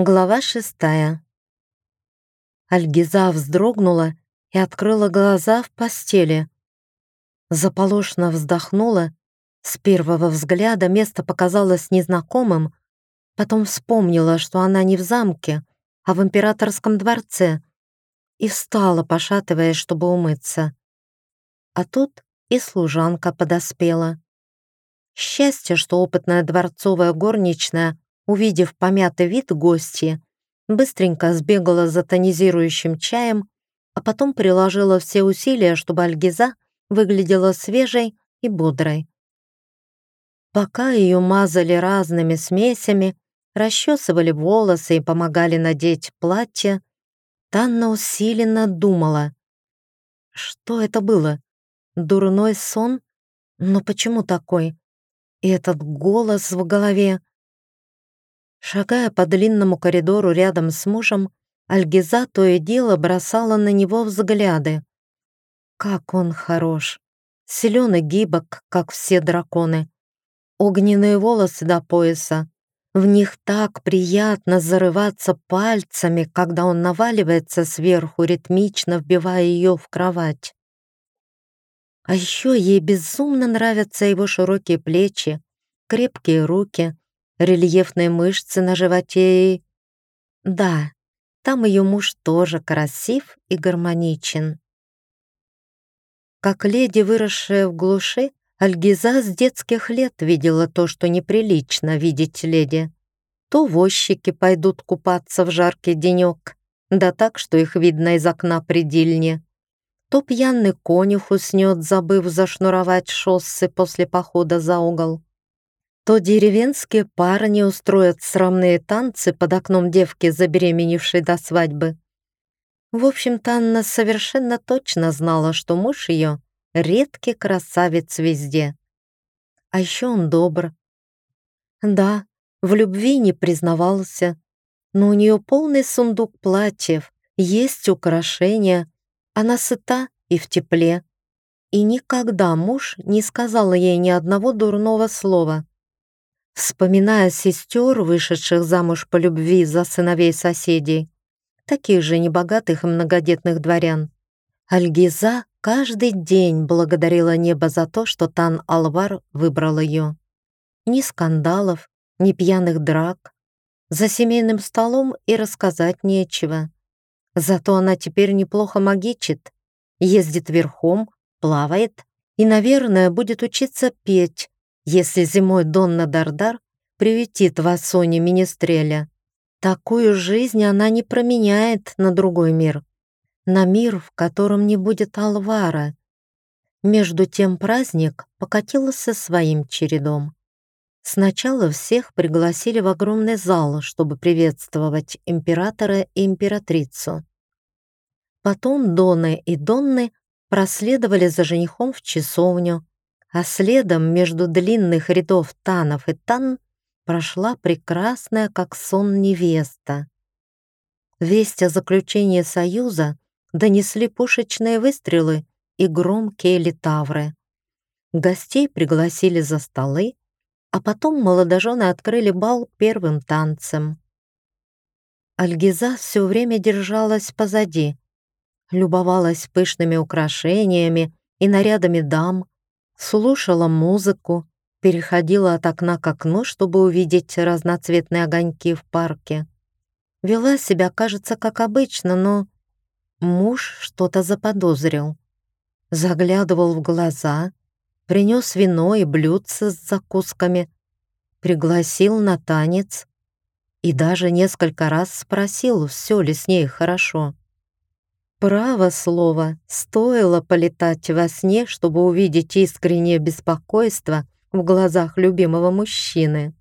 Глава шестая. Альгиза вздрогнула и открыла глаза в постели. Заполошно вздохнула. С первого взгляда место показалось незнакомым, потом вспомнила, что она не в замке, а в императорском дворце, и встала, пошатываясь, чтобы умыться. А тут и служанка подоспела. Счастье, что опытная дворцовая горничная Увидев помятый вид гостья, быстренько сбегала за тонизирующим чаем, а потом приложила все усилия, чтобы Альгиза выглядела свежей и бодрой. Пока ее мазали разными смесями, расчесывали волосы и помогали надеть платье, Танна усиленно думала. Что это было? Дурной сон? Но почему такой? И этот голос в голове? Шагая по длинному коридору рядом с мужем, Альгиза то и дело бросала на него взгляды. Как он хорош! Силен и гибок, как все драконы. Огненные волосы до пояса. В них так приятно зарываться пальцами, когда он наваливается сверху, ритмично вбивая ее в кровать. А еще ей безумно нравятся его широкие плечи, крепкие руки, рельефные мышцы на животе и... Да, там ее муж тоже красив и гармоничен. Как леди, выросшая в глуши, Альгиза с детских лет видела то, что неприлично видеть леди. То возчики пойдут купаться в жаркий денек, да так, что их видно из окна предельне. То пьяный конюх уснет, забыв зашнуровать шоссы после похода за угол то деревенские парни устроят срамные танцы под окном девки, забеременевшей до свадьбы. В общем-то, Анна совершенно точно знала, что муж ее — редкий красавец везде. А еще он добр. Да, в любви не признавался, но у нее полный сундук платьев, есть украшения, она сыта и в тепле. И никогда муж не сказал ей ни одного дурного слова. Вспоминая сестер, вышедших замуж по любви за сыновей соседей, таких же небогатых и многодетных дворян, Альгиза каждый день благодарила небо за то, что Тан Алвар выбрал ее. Ни скандалов, ни пьяных драк. За семейным столом и рассказать нечего. Зато она теперь неплохо магичит, ездит верхом, плавает и, наверное, будет учиться петь, если зимой Донна Дардар приютит в Ассоне Министреля. Такую жизнь она не променяет на другой мир. На мир, в котором не будет Алвара. Между тем праздник покатился своим чередом. Сначала всех пригласили в огромный зал, чтобы приветствовать императора и императрицу. Потом Доны и Донны проследовали за женихом в часовню, а следом между длинных рядов танов и тан прошла прекрасная, как сон, невеста. Весть о заключении союза донесли пушечные выстрелы и громкие литавры. Гостей пригласили за столы, а потом молодожены открыли бал первым танцем. Альгиза все время держалась позади, любовалась пышными украшениями и нарядами дам, слушала музыку, переходила от окна к окну, чтобы увидеть разноцветные огоньки в парке. Вела себя, кажется, как обычно, но муж что-то заподозрил. Заглядывал в глаза, принес вино и блюдце с закусками, пригласил на танец и даже несколько раз спросил, все ли с ней хорошо. Право слово, стоило полетать во сне, чтобы увидеть искреннее беспокойство в глазах любимого мужчины.